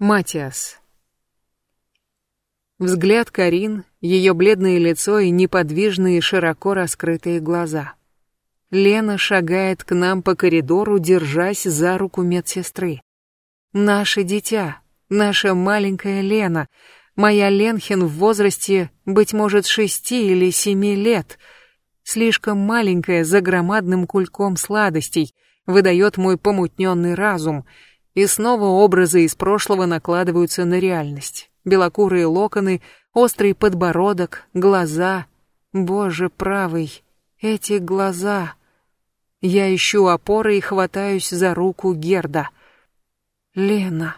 Матиас. Взгляд Карин, ее бледное лицо и неподвижные широко раскрытые глаза. Лена шагает к нам по коридору, держась за руку медсестры. Наше дитя, наша маленькая Лена, моя Ленхин в возрасте, быть может, шести или семи лет, слишком маленькая за громадным кульком сладостей, выдает мой помутненный разум — и снова образы из прошлого накладываются на реальность. Белокурые локоны, острый подбородок, глаза. Боже правый, эти глаза. Я ищу опоры и хватаюсь за руку Герда. Лена.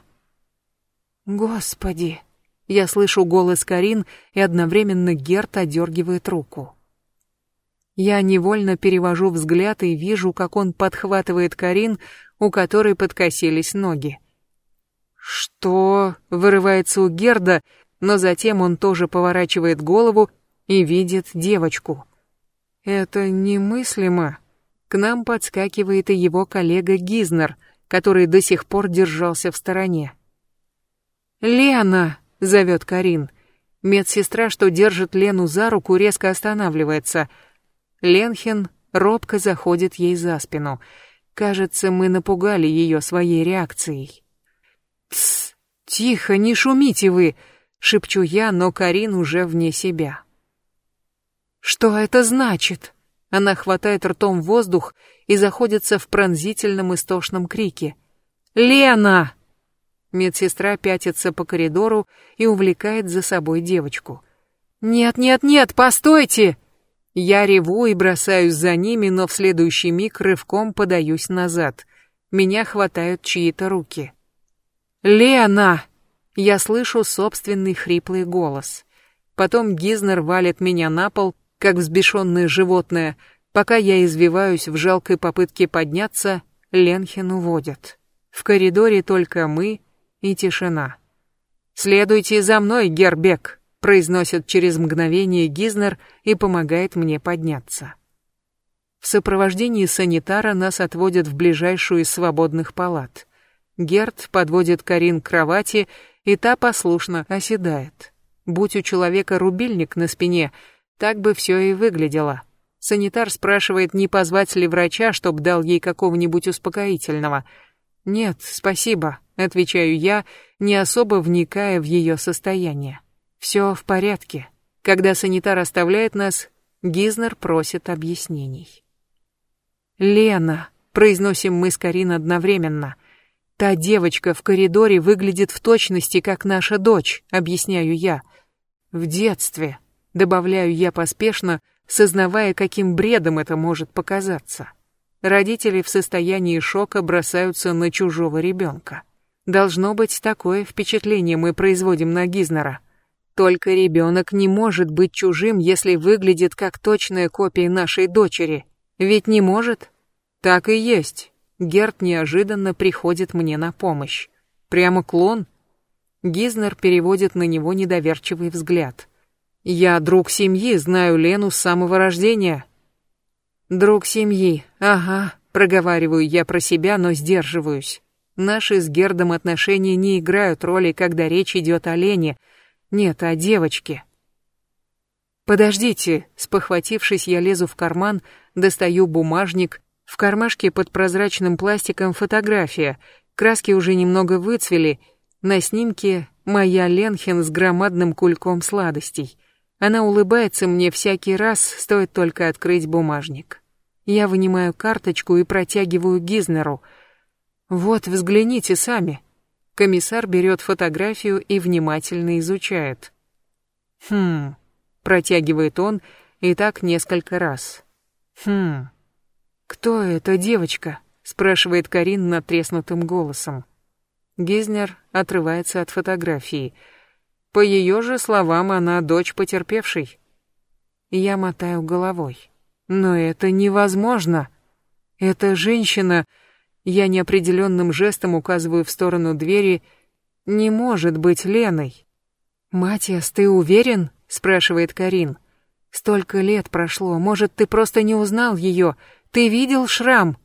Господи. Я слышу голос Карин, и одновременно Герд одергивает руку. Я невольно перевожу взгляд и вижу, как он подхватывает Карин, у которой подкосились ноги. «Что?» — вырывается у Герда, но затем он тоже поворачивает голову и видит девочку. «Это немыслимо». К нам подскакивает и его коллега Гизнер, который до сих пор держался в стороне. «Лена!» — зовет Карин. Медсестра, что держит Лену за руку, резко останавливается. Ленхен робко заходит ей за спину — Кажется, мы напугали ее своей реакцией. «Тсс! Тихо, не шумите вы!» — шепчу я, но Карин уже вне себя. «Что это значит?» Она хватает ртом воздух и заходится в пронзительном истошном крике. «Лена!» Медсестра пятится по коридору и увлекает за собой девочку. «Нет, нет, нет, постойте!» Я реву и бросаюсь за ними, но в следующий миг рывком подаюсь назад. Меня хватают чьи-то руки. «Лена!» Я слышу собственный хриплый голос. Потом Гизнер валит меня на пол, как взбешенное животное. Пока я извиваюсь в жалкой попытке подняться, Ленхен уводят. В коридоре только мы и тишина. «Следуйте за мной, Гербек!» Произносит через мгновение Гизнер и помогает мне подняться. В сопровождении санитара нас отводят в ближайшую из свободных палат. Герт подводит Карин к кровати, и та послушно оседает. Будь у человека рубильник на спине, так бы все и выглядело. Санитар спрашивает, не позвать ли врача, чтобы дал ей какого-нибудь успокоительного. «Нет, спасибо», — отвечаю я, не особо вникая в ее состояние. Все в порядке. Когда санитар оставляет нас, Гизнер просит объяснений. «Лена», — произносим мы с Карин одновременно. «Та девочка в коридоре выглядит в точности, как наша дочь», — объясняю я. «В детстве», — добавляю я поспешно, сознавая, каким бредом это может показаться. Родители в состоянии шока бросаются на чужого ребенка. Должно быть, такое впечатление мы производим на Гизнера. Только ребенок не может быть чужим, если выглядит как точная копия нашей дочери. Ведь не может? Так и есть. Герт неожиданно приходит мне на помощь. Прямо клон? Гизнер переводит на него недоверчивый взгляд. Я друг семьи, знаю Лену с самого рождения. Друг семьи, ага, проговариваю я про себя, но сдерживаюсь. Наши с Гердом отношения не играют роли, когда речь идет о Лене, нет, о девочке. Подождите, спохватившись, я лезу в карман, достаю бумажник. В кармашке под прозрачным пластиком фотография. Краски уже немного выцвели. На снимке моя Ленхен с громадным кульком сладостей. Она улыбается мне всякий раз, стоит только открыть бумажник. Я вынимаю карточку и протягиваю Гизнеру. Вот, взгляните сами. Комиссар берет фотографию и внимательно изучает. «Хм...» — протягивает он, и так несколько раз. «Хм... Кто эта девочка?» — спрашивает Карин натреснутым голосом. Гизнер отрывается от фотографии. По ее же словам, она дочь потерпевшей. Я мотаю головой. Но это невозможно. Эта женщина я неопределенным жестом указываю в сторону двери. Не может быть Леной. «Матиас, ты уверен?» — спрашивает Карин. «Столько лет прошло, может, ты просто не узнал ее? Ты видел шрам?»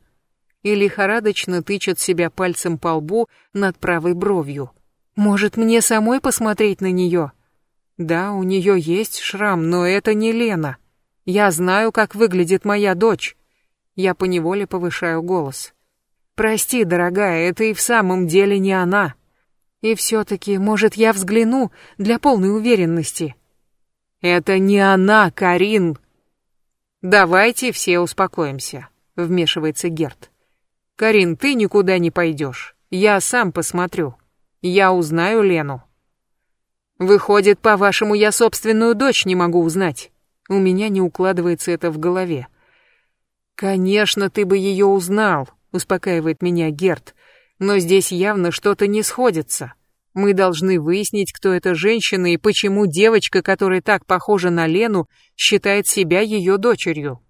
И лихорадочно тычет себя пальцем по лбу над правой бровью. Может, мне самой посмотреть на нее? Да, у нее есть шрам, но это не Лена. Я знаю, как выглядит моя дочь. Я поневоле повышаю голос. Прости, дорогая, это и в самом деле не она. И все-таки, может, я взгляну для полной уверенности. Это не она, Карин. Давайте все успокоимся, вмешивается Герт. Карин, ты никуда не пойдешь. Я сам посмотрю. Я узнаю Лену. Выходит, по-вашему, я собственную дочь не могу узнать. У меня не укладывается это в голове. Конечно, ты бы ее узнал, успокаивает меня Герт. Но здесь явно что-то не сходится. Мы должны выяснить, кто эта женщина и почему девочка, которая так похожа на Лену, считает себя ее дочерью.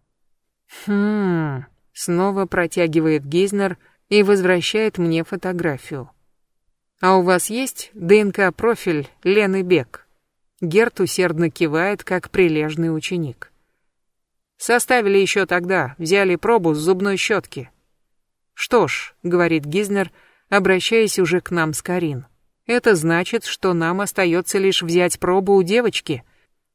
Хм, снова протягивает Гейзнер и возвращает мне фотографию. А у вас есть ДНК-профиль Лены Бек? Герт усердно кивает, как прилежный ученик. Составили еще тогда, взяли пробу с зубной щетки. Что ж, говорит Гизнер, обращаясь уже к нам с Карин. Это значит, что нам остается лишь взять пробу у девочки.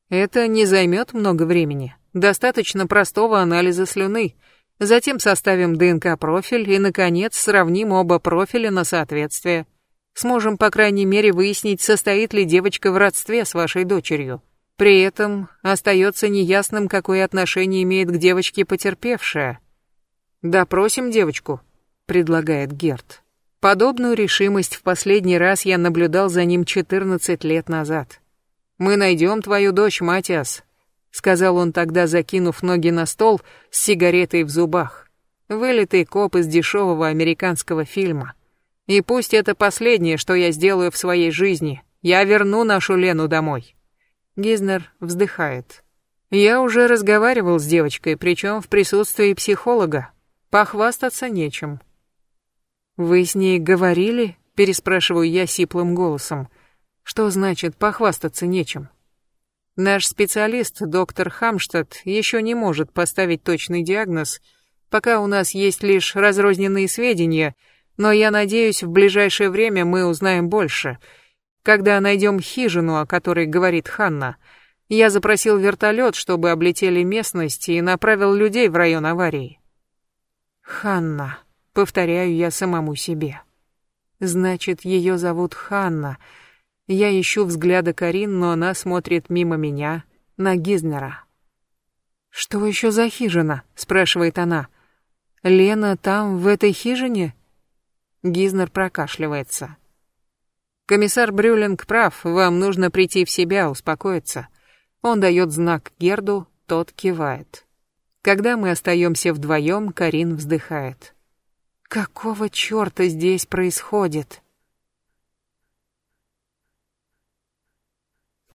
Это не займет много времени. Достаточно простого анализа слюны. Затем составим ДНК-профиль и, наконец, сравним оба профиля на соответствие. Сможем, по крайней мере, выяснить, состоит ли девочка в родстве с вашей дочерью. При этом остается неясным, какое отношение имеет к девочке потерпевшая. «Допросим девочку», — предлагает Герт. Подобную решимость в последний раз я наблюдал за ним 14 лет назад. «Мы найдем твою дочь, Матиас», — сказал он тогда, закинув ноги на стол с сигаретой в зубах. Вылитый коп из дешевого американского фильма. И пусть это последнее, что я сделаю в своей жизни. Я верну нашу Лену домой. Гизнер вздыхает. Я уже разговаривал с девочкой, причем в присутствии психолога. Похвастаться нечем. Вы с ней говорили? Переспрашиваю я сиплым голосом. Что значит похвастаться нечем? Наш специалист, доктор Хамштадт, еще не может поставить точный диагноз, пока у нас есть лишь разрозненные сведения — но я надеюсь, в ближайшее время мы узнаем больше. Когда найдем хижину, о которой говорит Ханна, я запросил вертолет, чтобы облетели местность и направил людей в район аварии. Ханна, повторяю я самому себе. Значит, ее зовут Ханна. Я ищу взгляда Карин, но она смотрит мимо меня на Гизнера. «Что еще за хижина?» — спрашивает она. «Лена там, в этой хижине?» Гизнер прокашливается. Комиссар Брюлинг прав, вам нужно прийти в себя, успокоиться. Он дает знак Герду, тот кивает. Когда мы остаемся вдвоем, Карин вздыхает. Какого черта здесь происходит?